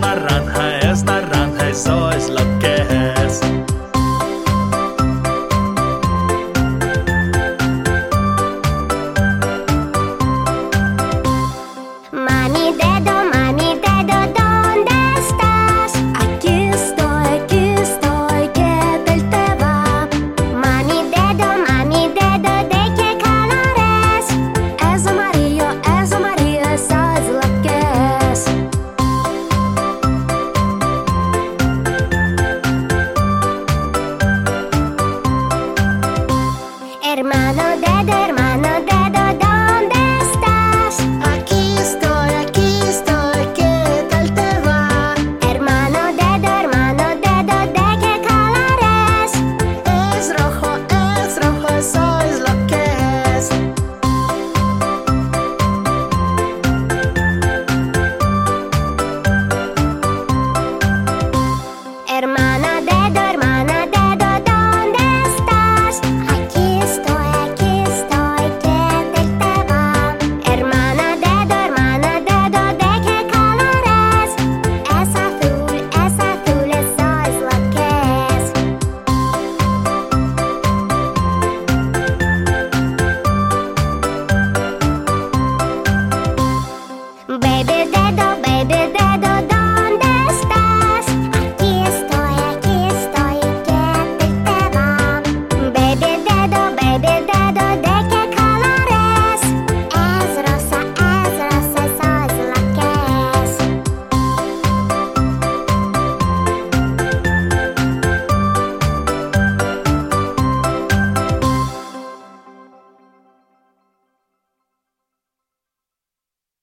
Να ράνχα έστα dad